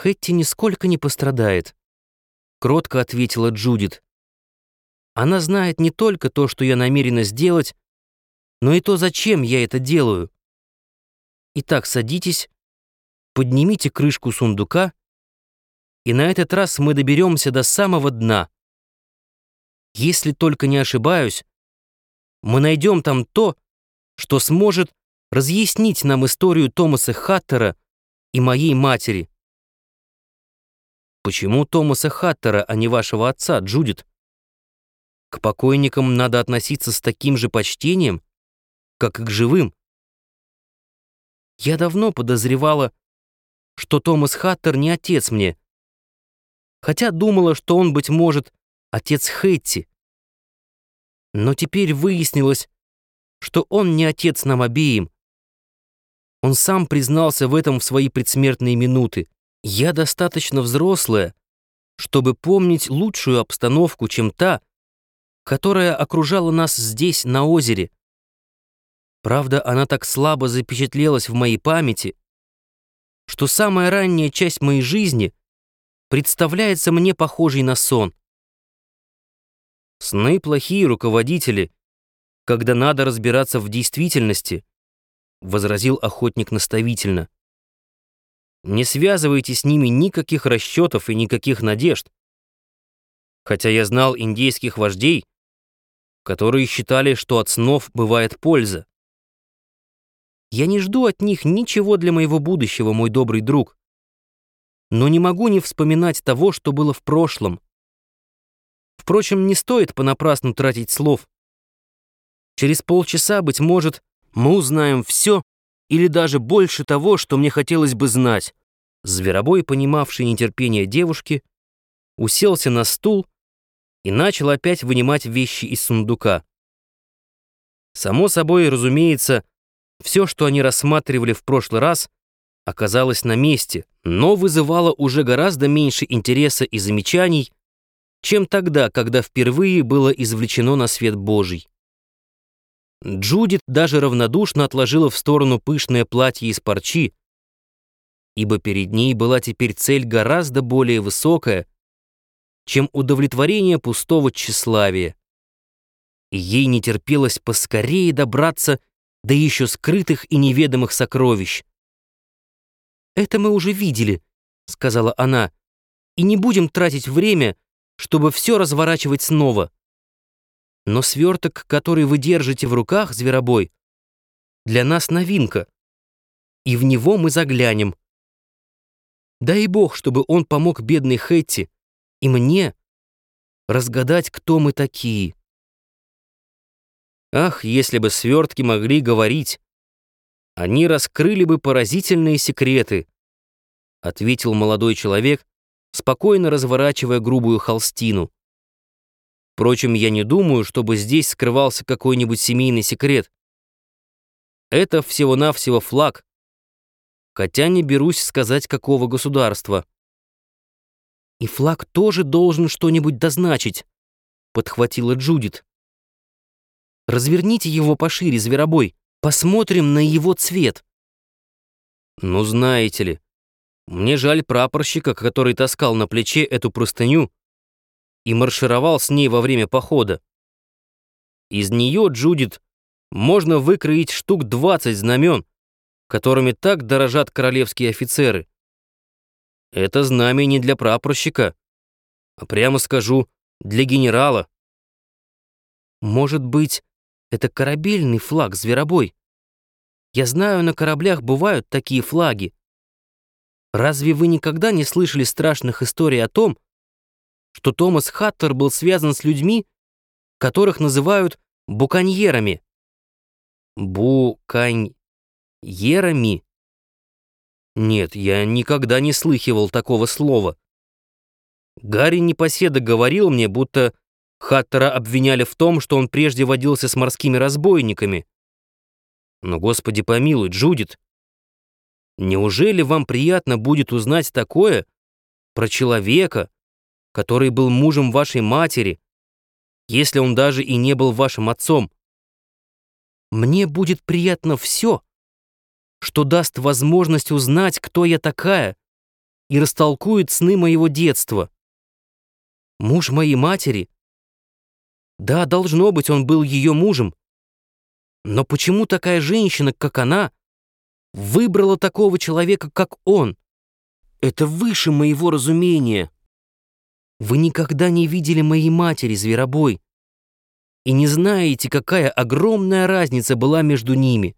Хэтти нисколько не пострадает, кротко ответила Джудит. Она знает не только то, что я намерена сделать, но и то, зачем я это делаю. Итак, садитесь, поднимите крышку сундука, и на этот раз мы доберемся до самого дна. Если только не ошибаюсь, мы найдем там то, что сможет разъяснить нам историю Томаса Хаттера и моей матери. Почему Томаса Хаттера, а не вашего отца, Джудит? К покойникам надо относиться с таким же почтением, как и к живым. Я давно подозревала, что Томас Хаттер не отец мне, хотя думала, что он, быть может, отец Хэтти. Но теперь выяснилось, что он не отец нам обеим. Он сам признался в этом в свои предсмертные минуты. Я достаточно взрослая, чтобы помнить лучшую обстановку, чем та, которая окружала нас здесь, на озере. Правда, она так слабо запечатлелась в моей памяти, что самая ранняя часть моей жизни представляется мне похожей на сон. Сны — плохие руководители, когда надо разбираться в действительности, — возразил охотник наставительно. Не связывайте с ними никаких расчетов и никаких надежд. Хотя я знал индейских вождей, которые считали, что от снов бывает польза. Я не жду от них ничего для моего будущего, мой добрый друг. Но не могу не вспоминать того, что было в прошлом. Впрочем, не стоит понапрасну тратить слов. Через полчаса, быть может, мы узнаем все или даже больше того, что мне хотелось бы знать. Зверобой, понимавший нетерпение девушки, уселся на стул и начал опять вынимать вещи из сундука. Само собой, разумеется, все, что они рассматривали в прошлый раз, оказалось на месте, но вызывало уже гораздо меньше интереса и замечаний, чем тогда, когда впервые было извлечено на свет Божий. Джудит даже равнодушно отложила в сторону пышное платье из парчи, ибо перед ней была теперь цель гораздо более высокая, чем удовлетворение пустого тщеславия. Ей не терпелось поскорее добраться до еще скрытых и неведомых сокровищ. «Это мы уже видели», — сказала она, — «и не будем тратить время, чтобы все разворачивать снова. Но сверток, который вы держите в руках, зверобой, для нас новинка, и в него мы заглянем. Дай бог, чтобы он помог бедной Хэтти и мне разгадать, кто мы такие. Ах, если бы свертки могли говорить, они раскрыли бы поразительные секреты, ответил молодой человек, спокойно разворачивая грубую холстину. Впрочем, я не думаю, чтобы здесь скрывался какой-нибудь семейный секрет. Это всего-навсего флаг, хотя не берусь сказать, какого государства. «И флаг тоже должен что-нибудь дозначить», — подхватила Джудит. «Разверните его пошире, зверобой, посмотрим на его цвет». «Ну, знаете ли, мне жаль прапорщика, который таскал на плече эту простыню и маршировал с ней во время похода. Из нее, Джудит, можно выкроить штук 20 знамен, которыми так дорожат королевские офицеры. Это знамя не для прапорщика, а прямо скажу, для генерала. Может быть, это корабельный флаг, зверобой? Я знаю, на кораблях бывают такие флаги. Разве вы никогда не слышали страшных историй о том, что Томас Хаттер был связан с людьми, которых называют буконьерами? Буконьерами? Нет, я никогда не слыхивал такого слова. Гарри Непоседа говорил мне, будто Хаттера обвиняли в том, что он прежде водился с морскими разбойниками. Но, господи помилуй, Джудит, Неужели вам приятно будет узнать такое про человека, который был мужем вашей матери, если он даже и не был вашим отцом? Мне будет приятно все, что даст возможность узнать, кто я такая, и растолкует сны моего детства. Муж моей матери? Да, должно быть, он был ее мужем. Но почему такая женщина, как она, выбрала такого человека, как он? Это выше моего разумения. Вы никогда не видели моей матери, Зверобой, и не знаете, какая огромная разница была между ними.